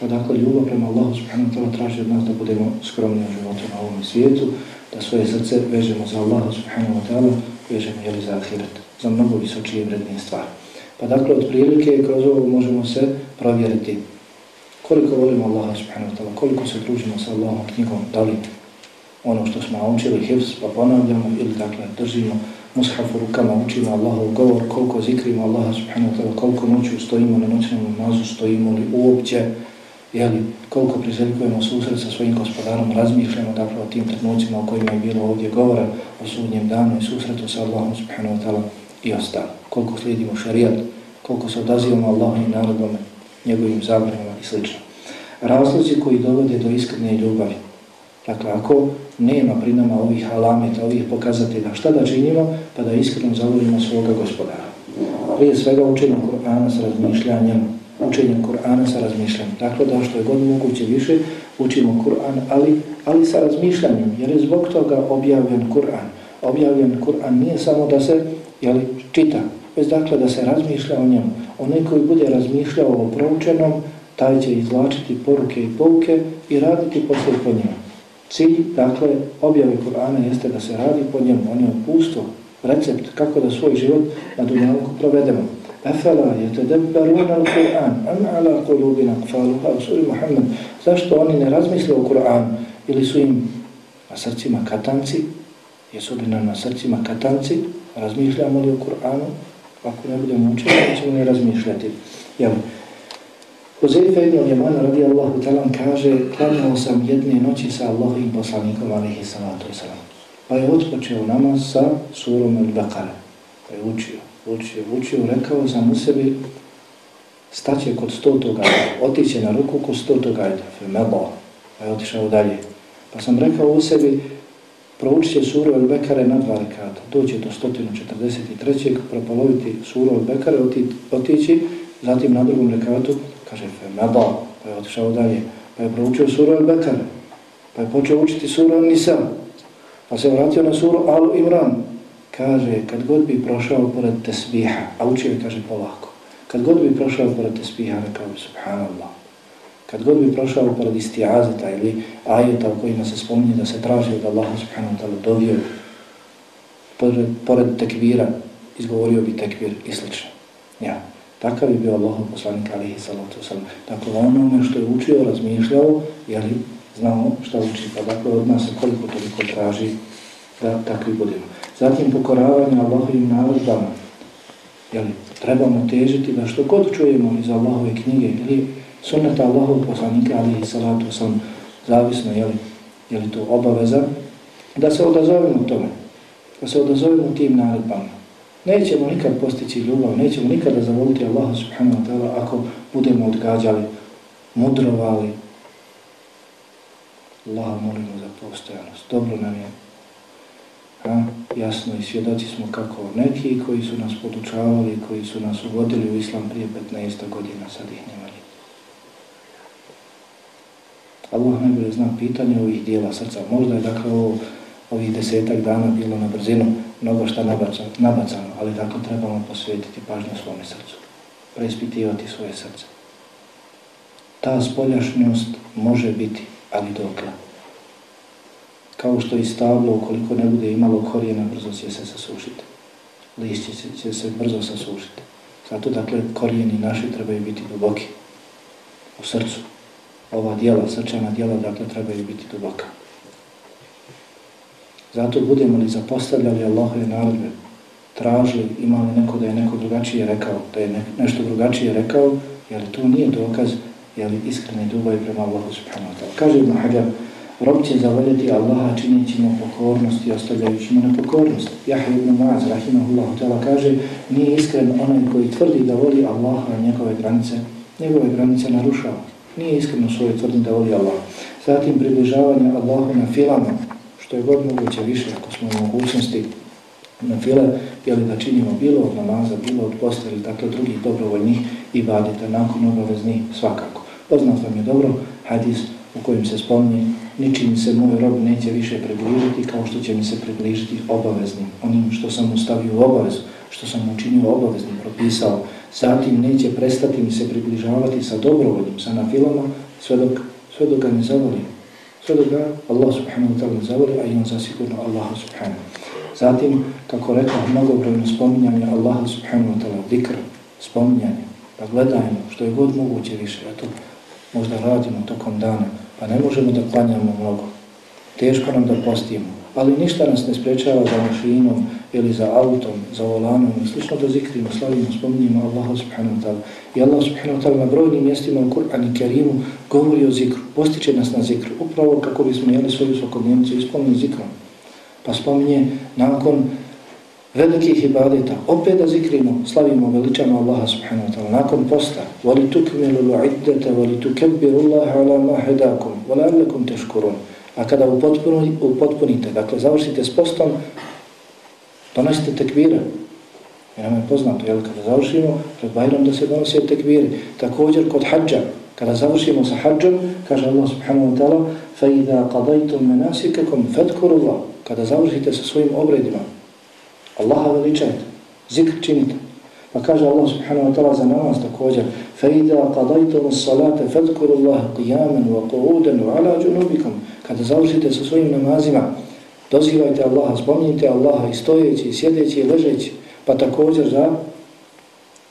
Odakle pa ljubav prema Allahu subhanahu wa ta'ala traži od nas da budemo skromni u životu na ovom svijetu, da svoje srce vežemo za Allaha subhanahu wa ta'ala, vežemo jeli za ahiret, za mnogo visočije i vrednije stvari. Pa dakle, od prilike kroz ovo možemo se provjeriti koliko volimo Allaha subhanahu wa ta'ala, koliko se družimo sa Allahom knjigom, da li ono što smo naučili hifz pa ponavljamo ili dakle držimo mushafu rukama, učimo Allahov govor, koliko zikrimo Allaha subhanahu wa ta'ala, koliko noću stojimo na noćnom namazu, stojimo li uopće, jeli, koliko prizeljkujemo susret sa svojim gospodarom, razmišljamo dakle o tim trenucima o kojima je bilo ovdje govora, o sudnjem danu i susretu sa Allahom subhanahu wa ta'ala i ostalo. Koliko slijedimo šarijat, koliko se odazivamo Allahom i narodom, njegovim zabranima i sl. Razlozi koji dovode do iskrene ljubavi. Dakle, ako nema pri nama ovih alameta, ovih pokazatelja, šta da činimo? Pa da iskreno zavolimo svoga gospodara. Prije svega učenjem Kur'ana sa razmišljanjem, učenjem Kur'ana sa razmišljanjem. Dakle, da što je god moguće više, učimo Kur'an, ali, ali sa razmišljanjem, jer je zbog toga objavljen Kur'an. Objavljen Kur'an nije samo da se jeli, čita, već dakle da se razmišlja o njemu. Onaj koji bude razmišljao o proučenom, taj će izlačiti poruke i pouke i raditi poslije po njemu. Cilj, dakle, objave Kur'ana jeste da se radi po njemu. On je opustvo, recept kako da svoj život na dunjavku provedemo. Efela je te debaruna Kur'an, an ala kulubina kfaluha u Muhammed. Zašto oni ne razmisle o Kur'an? Ili su im na srcima katanci? Jesu li nam na srcima katanci? Razmišljamo li o Kur'anu? Ako ne budemo učiti, nećemo ne razmišljati. Jel? Huzeyfe ibn Jemana radijallahu talan kaže klanjao sam jedne noći sa Allahim poslanikom alaihi salatu wasalam. Pa je otpočeo namaz sa surom al-Baqara. Pa je učio, učio, učio, rekao sam u sebi staće kod stotog ajda, otiće na ruku kod stotog ajda, femebo, pa je otišao dalje. Pa sam rekao u sebi, proučit će suru al-Bekare na dva rekata, doće do 143. propoloviti suru al-Bekare, otići, zatim na drugom rekatu, kaže femeda, pa je otišao dalje, pa je proučio suru Al-Bekar, pa je počeo učiti suru al-Nisa, pa se vratio na suru al-Imran, kaže, kad god bi prošao pored tesbiha, a učio je, kaže, polako, kad god bi prošao pored tesbiha, rekao bi, subhanallah, kad god bi prošao pored istiazeta ili ajeta u kojima se spominje da se traži od Allaha subhanahu wa ta'ala dovio, pored, pored tekvira, izgovorio bi tekvir i slično. Ja. Takav je bio Allah poslanik alihi salatu wasalam. Dakle, ono što je učio, razmišljao, jeli, znao šta uči, pa dakle, od nas koliko toliko traži da takvi budemo. Zatim, pokoravanje Allahovim narodbama. Jeli, trebamo težiti da što god čujemo iz Allahove knjige ili sunneta Allahov poslanika alihi salatu wasalam, zavisno je li, je li to obaveza da se odazovemo tome da se odazovemo tim naredbama nećemo nikad postići ljubav nećemo nikada zavoliti Allaha subhanahu wa ta'ala ako budemo odgađali mudrovali Allaha molimo za postojanost dobro nam je A, jasno i svjedoci smo kako neki koji su nas podučavali, koji su nas uvodili u islam prije 15 godina, sad ih nema ni. Allah najbolje zna pitanje ovih dijela srca. Možda je dakle ovo, ovih desetak dana bilo na brzinu mnogo šta nabacano, nabacano, ali dakle trebamo posvetiti pažnju svome srcu. Preispitivati svoje srce. Ta spoljašnjost može biti, ali dokle kao što i stablo, ukoliko ne bude imalo korijena, brzo će se sasušiti. Lišće će se brzo sasušiti. Zato, dakle, korijeni naši trebaju biti duboki u srcu. Ova dijela, srčana dijela, dakle, trebaju biti duboka. Zato budemo li zapostavljali Allahove narodbe, tražili, imali neko da je neko drugačije rekao, da je nešto drugačije rekao, jer to nije dokaz, je li iskreni ljubav prema Allahu subhanahu wa ta'ala. Kaže Ibn Hajar, Rob će zavoljeti Allaha činjeći mu pokornost i ostavljajući mu nepokornost. Jahaj ibn Ma'az, rahimahullahu ta'ala, kaže nije iskren onaj koji tvrdi da voli Allaha a njegove granice, njegove granice narušava. Nije iskren u svojoj tvrdi da voli Allaha. Zatim približavanje Allahu na filama, što je god moguće više ako smo u mogućnosti na file, jeli da činimo bilo od namaza, bilo od posta ili dakle drugih dobrovoljnih i badite nakon obavezni svakako. Poznat vam je dobro hadis u kojem se spominje ničim se moj rob neće više približiti kao što će mi se približiti obaveznim, onim što sam mu stavio u obavezu, što sam učinio obaveznim, propisao. Zatim neće prestati mi se približavati sa dobrovoljnim, sa nafilama, sve dok, sve dok ga ne zavolim. Sve dok ga Allah subhanahu wa ta'ala zavoli, a i on zasigurno Allah subhanahu. Zatim, kako rekao, mnogobrojno spominjanje Allah subhanahu wa ta'ala, dikr, spominjanje, da gledajmo što je god moguće više, eto, možda radimo tokom dana, Pa ne možemo da klanjamo mnogo. Teško nam da postimo. Ali ništa nas ne sprečava za mašinom ili za autom, za volanom i slično da zikrimo, slavimo, spominjimo Allaha subhanahu wa ta'ala. I Allah subhanahu wa ta'ala na brojnim mjestima u Kur'an i Kerimu govori o zikru, postiče nas na zikru, upravo kako bismo jeli svoju svakodnevnicu ispunili zikrom. Pa spominje nakon velikih ibadeta, opet da zikrimo, slavimo, veličamo Allaha subhanahu wa ta'ala, nakon posta, voli tukmilu lu'iddete, voli tukebbiru Allaha ala ma hedakum, voli allekum teškurun. A kada upotpunite, dakle, završite s postom, donosite tekbira, I nam je poznato, jel, kada završimo, pred Bajrom da se donosije tekbire. Također kod hađa, kada završimo sa hađom, kaže Allah subhanahu wa ta'ala, فَإِذَا قَضَيْتُمْ مَنَاسِكَكُمْ فَدْكُرُ اللَّهُ Kada završite sa svojim obredima, Allaha veličajte, zikr činite. Pa kaže Allah subhanahu wa ta'ala za namaz također فَإِذَا قَضَيْتُمُ الصَّلَاةَ فَذْكُرُ اللَّهَ قِيَامًا وَقُعُودًا وَعَلَى جُنُوبِكُمْ Kada završite sa svojim namazima, dozivajte Allaha, spominjite Allaha i stojeći, sjedeći i ležeći. Pa također za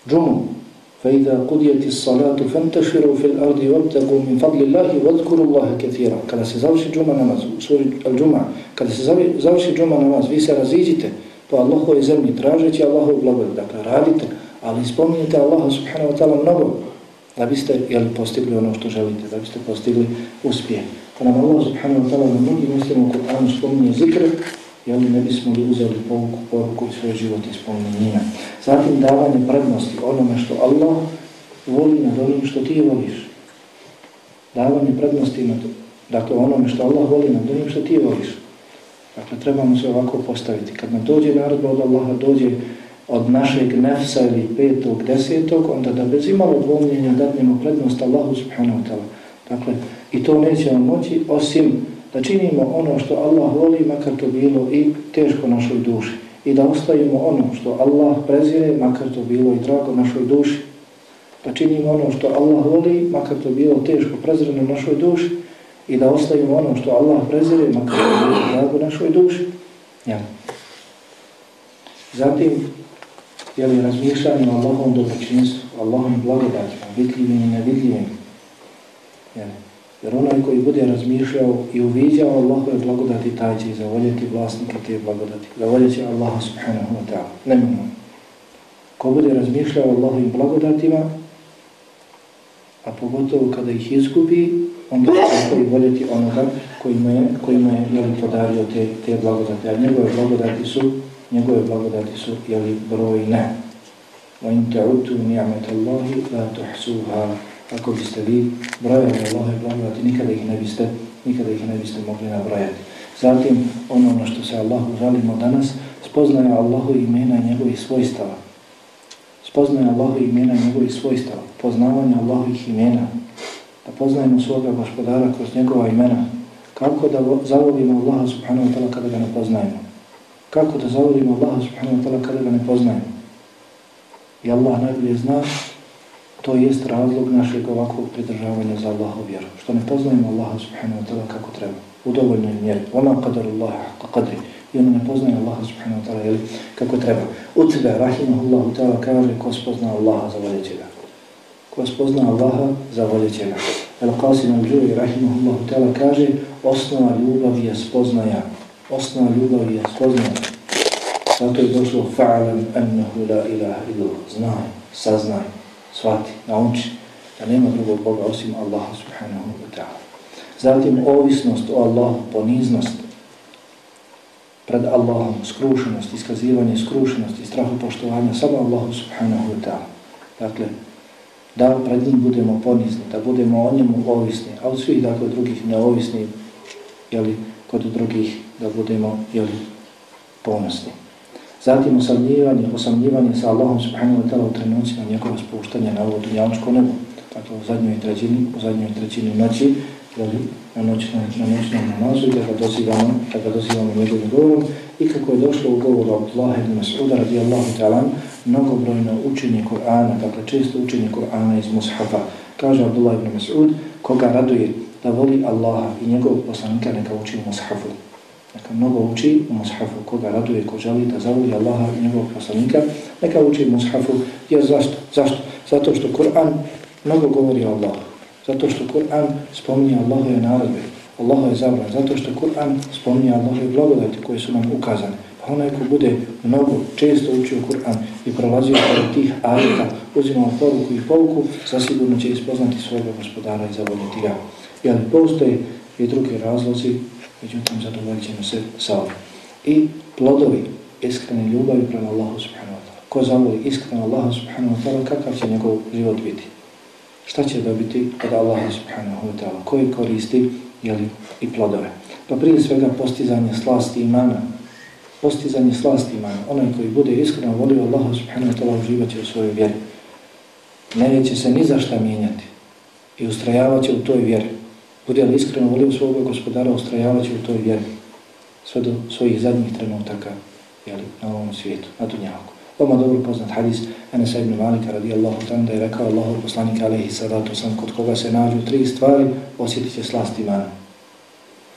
džumu فَإِذَا قُدِيَتِ الصَّلَاةُ فَانْتَشِرُوا فِي الْأَرْضِ وَابْتَقُوا مِنْ فَضْلِ اللَّهِ وَذْكُرُوا اللَّهَ كَثِيرًا Kada se završi džuma namaz, u suri al-džuma, kada se završi džuma namaz, vi se raziđite, po Allahove zemlji, tražeći Allahov blagodat. Dakle, radite, ali spominjete Allaha subhanahu wa ta'ala mnogo, da biste jeli, postigli ono što želite, da biste postigli uspjeh. Pa nam Allah subhanahu wa ta'ala na mnogim mislima u Kur'anu spominje zikr, jel ne bismo li uzeli povuku, poruku i svoj život i njima. Zatim davanje prednosti onome što Allah voli nad onim što ti voliš. Davanje prednosti nad, dakle onome što Allah voli nad onim što ti voliš. Dakle, trebamo se ovako postaviti. Kad nam dođe narodba od Allaha, dođe od našeg nefsa ili petog, desetog, onda da bez imalo dvomljenja dadnemo prednost Allahu subhanahu wa ta'ala. Dakle, i to nećemo moći osim da činimo ono što Allah voli, makar to bilo i teško našoj duši. I da ostavimo ono što Allah prezire, makar to bilo i drago našoj duši. Da činimo ono što Allah voli, makar to bilo teško prezirano našoj duši i da ostavimo ono što Allah prezire, makar to bilo drago našoj duši. Ja. Zatim, je li razmišljanje o Allahom dobročinstvu, Allahom blagodatima, vidljivim i nevidljivim. Ja. Jer onaj koji bude razmišljao i uviđao Allahove blagodati, taj će zavoljeti vlasnika te blagodati. Zavoljet će Allaha subhanahu wa ta'ala. Nemamo. Ko bude razmišljao o Allahovim blagodatima, a pogotovo kada ih izgubi, onda će i voljeti onoga koji mu je, koji mu je jeli, podario te, te blagodati. A njegove blagodati su, njegove blagodati su jeli, brojne. وَإِنْ تَعُدُّوا نِعْمَةَ اللَّهِ لَا تُحْسُوهَا kako biste vi brojali Allahe blagodati, nikada ih ne biste, nikada ih ne biste mogli nabrojati. Zatim, ono na što se Allahu žalimo danas, spoznaje Allahu imena i njegovih svojstava. Spoznaje Allahu imena i njegovih svojstava. Poznavanje Allahovih imena. Da poznajemo svoga gospodara kroz njegova imena. Kako da zavolimo Allaha subhanahu wa ta'ala kada ga ne poznajemo? Kako da zavolimo Allaha subhanahu wa ta'ala kada ga ne poznajemo? I Allah najbolje zna, to jest razlog našeg ovakvog pridržavanja za Allahu vjeru. Što ne poznajemo Allaha subhanahu wa ta'ala kako treba. U dovoljnoj mjeri. Oma qadar Allaha haqqa qadri. I ono ne poznaje Allaha subhanahu wa ta'ala kako treba. Utbe, rahimahullahu ta'ala, kaže ko spozna Allaha za voljećega. Ko spozna Allaha za voljećega. Al-Qasim al-Đuri, rahimahullahu ta'ala, kaže osnova ljubavi je spoznaja. Osnova ljubavi je spoznaja. Zato je došlo fa'alam annahu la ilaha illallah. Znaj, saznaj, shvati, nauči da nema drugog Boga osim Allaha subhanahu wa ta'ala. Zatim ovisnost o Allahu, poniznost pred Allahom, skrušenost, iskazivanje skrušenosti, strahu poštovanja samo Allahu subhanahu wa ta'ala. Dakle, da pred njim budemo ponizni, da budemo o njemu ovisni, a od svih dakle drugih neovisni, jeli, kod drugih da budemo jeli, ponosni. Zatim osamljivanje, osamljivanje sa Allahom subhanahu wa ta'ala u trenucima njegova spuštanja na ovo dunjavničko nebo. Dakle, u zadnjoj trećini, u zadnjoj trećini noći, jeli, na noćnom, na noćnom namazu, da ga dozivamo, da ga dozivamo njegovim govorom. I kako je došlo u govoru Abdullah ibn Mas'uda radijallahu ta'ala, mnogobrojno učenje Kur'ana, dakle često učenje Kur'ana iz Mushafa. Kaže Abdullah ibn Mas'ud, koga raduje da voli Allaha i njegovog poslanika neka uči u Mushafu. Neka mnogo uči u Mushafu, koga raduje, ko želi da zavoli Allaha i njegovog poslanika, neka uči u Mushafu. Jer zašto? Zašto? Zato što Kur'an mnogo govori o Allahu. Zato što Kur'an spominje Allahove narodbe, Allahove zabran. Zato što Kur'an spominje Allahove blagodati koje su nam ukazane. Pa onaj ko bude mnogo često učio Kur'an i prolazio od tih ajeta, uzimao poruku i pouku, zasigurno će ispoznati svojega gospodara i zavoljiti ga. Jer postoje i drugi razlozi međutim zadovoljit ćemo se sa ovim. I plodovi iskrene ljubavi prema Allahu subhanahu wa ta'ala. Ko zavoli iskreno Allahu subhanahu wa ta'ala, kakav će njegov život biti? Šta će dobiti od Allaha subhanahu wa ta'ala? Koji koristi jeli, i plodove? Pa prije svega postizanje slasti imana. Postizanje slasti imana. Onaj koji bude iskreno volio Allaha subhanahu wa ta'ala uživat će u svojoj vjeri. Neće se ni za šta mijenjati i ustrajavat će u toj vjeri bude li iskreno volio svoga gospodara, ostrajavajući u toj vjeri sve do svojih zadnjih trenutaka jeli, na ovom svijetu, na dunjavku. Oma dobro poznat hadis Anasa ibn Malika radijallahu tam da je rekao Allahov poslanik alaihi salatu sam kod koga se nađu tri stvari osjetit će slast imana.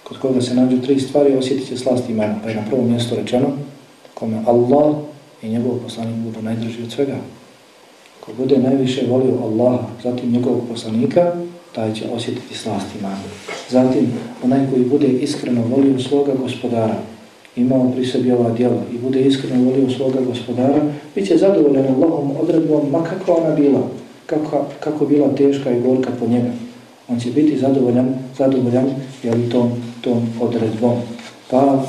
Kod koga se nađu tri stvari osjetit će slast imana. Pa je na prvom mjestu rečeno kome Allah i njegov poslanik budu najdrži od svega. Ko bude najviše volio Allaha, zatim njegovog poslanika, taj će osjetiti slast imana. Zatim, onaj koji bude iskreno volio svoga gospodara, imao pri sebi ova djela i bude iskreno volio svoga gospodara, bit će zadovoljen Allahom odredbom, ma kako ona bila, kako, kako bila teška i gorka po njega. On će biti zadovoljan, zadovoljan jel, tom, tom odredbom. Pa,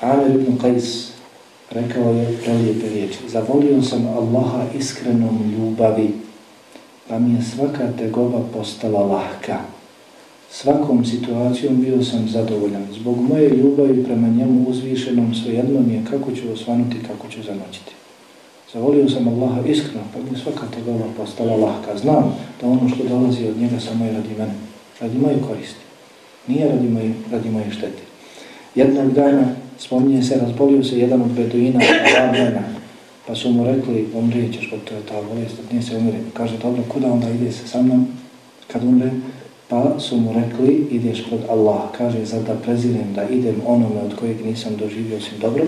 Amir ibn Qais rekao je prelijepe riječi. Zavolio sam Allaha iskrenom ljubavi pa mi je svaka tegoba postala lahka. Svakom situacijom bio sam zadovoljan. Zbog moje ljubavi prema njemu uzvišenom svejedno mi je kako ću osvanuti, kako ću zanoćiti. Zavolio sam Allaha iskreno, pa mi je svaka tegoba postala lahka. Znam da ono što dolazi od njega samo je radi mene, radi moje koristi. Nije radi moje, radi moje štete. Jednog dana, spominje se, razbolio se jedan od beduina, Arabljana, Pa su mu rekli, umrijet ćeš, pa to je ta bolest, nije se umri. Kaže, dobro, kuda onda ide se sa mnom kad umre? Pa su mu rekli, ideš kod Allah. Kaže, zar da prezirem da idem onome od kojeg nisam doživio osim dobro?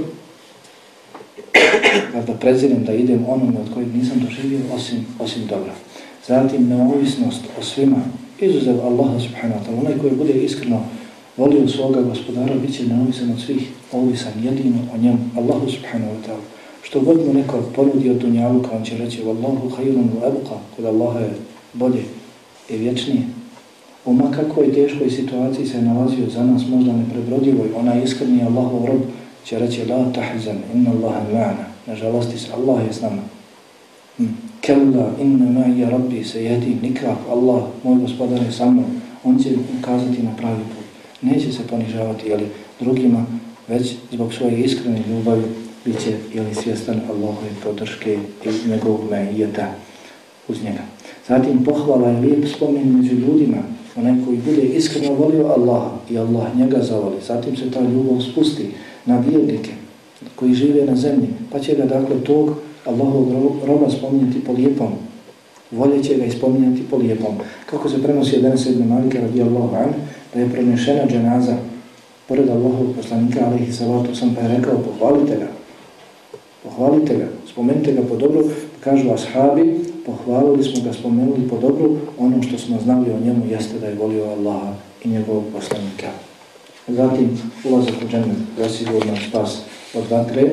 Zar da prezirem da idem onome od kojeg nisam doživio osim, osim dobro? Zatim, neovisnost o svima, izuzev Allaha subhanahu wa ta'ala, onaj koji bude iskreno volio svoga gospodara, bit će neovisan od svih, ovisan jedino o njemu, Allahu subhanahu wa ta'ala. Što god mu neko ponudi od dunjaluka, on će reći Wallahu khayrun wa abqa, kod Allaha je bolje i vječnije. U makakvoj teškoj situaciji se nalazio za nas možda neprebrodivoj, ona iskreni Allahov rob će reći la tahzan, inna Allaha ma'ana. Nažalosti se, Allah je s nama. Hmm. Kella, inna ma'i rabbi se jedi, nikak, Allah, moj gospodar je sa mnom. On će ukazati na pravi put. Neće se ponižavati, jeli, drugima, već zbog svoje iskrene ljubavi bit će, jeli, svjestan Allahove podrške i njegovog mejeta uz njega. Zatim pohvala je lijep spomen među ljudima, onaj koji bude iskreno volio Allaha i Allah njega zavoli. Zatim se ta ljubav spusti na vjernike koji žive na zemlji, pa će ga dakle tog Allahovog roba spominjati po lijepom. Volje će ga ispominjati po lijepom. Kako se prenosi od danas jedne malike radi Allahu an, da je prenešena dženaza pored Allahovog poslanika, ali ih salatu sam pa je rekao, pohvalite ga, pohvalite ga, spomenite ga po dobru, kažu ashabi, pohvalili smo ga, spomenuli po dobru, ono što smo znali o njemu jeste da je volio Allaha i njegovog poslanika. Zatim ulazak u džennet, zasigurno spas od vatre,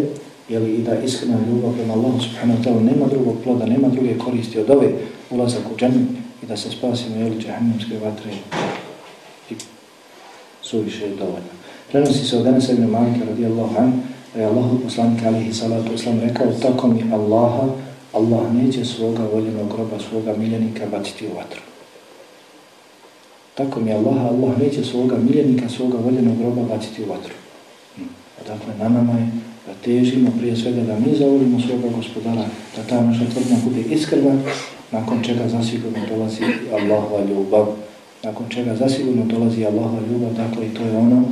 jeli i da iskrena ljubav prema Allahu subhanahu wa ta'ala nema drugog ploda, nema druge koristi od ove ulazak u džennet i da se spasimo jeli džahannamske vatre i suviše je dovoljno. Prenosi se od Anas ibn Malika radijallahu anhu da je Allahu poslanik alihi salatu islam rekao tako mi Allaha, Allah neće svoga voljenog groba, svoga miljenika baciti u vatru. Tako mi Allaha, Allah neće svoga miljenika, svoga voljenog groba baciti u vatru. Hmm. Dakle, na nama je da težimo prije svega da mi zavolimo svoga gospodara, da ta naša tvrdnja bude iskrva, nakon čega zasigurno dolazi Allahova ljubav. Nakon čega zasigurno dolazi Allahova ljubav, dakle, i to je ono,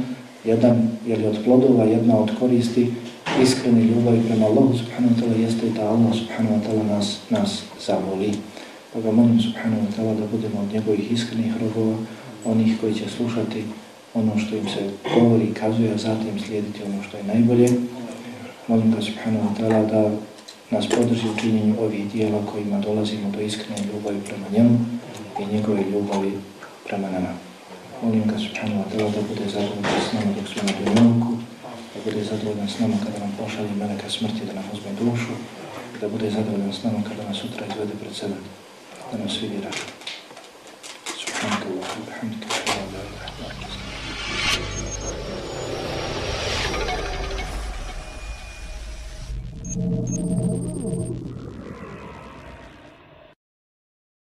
jedan, je od plodova, jedna od koristi iskreni ljubavi prema Allahu subhanahu wa ta'ala jeste da Allah subhanahu wa ta'ala nas, nas zavoli. Pa ga molim subhanahu wa ta'ala da budemo od njegovih iskrenih robova, onih koji će slušati ono što im se govori i kazuje, a zatim slijediti ono što je najbolje. Molim ga subhanahu wa ta'ala da nas podrži u činjenju ovih dijela kojima dolazimo do iskrene ljubavi prema njemu i njegove ljubavi prema nama. Molim ga subhanahu wa ta'ala da bude zadovoljan s nama dok smo na dunjavku, da bude zadovoljan s nama kada nam pošalje meleka smrti da nam uzme dušu, da bude zadovoljan s nama kada nas sutra izvede pred sebe, da nas vidi rašta. Subhanahu wa ta'ala,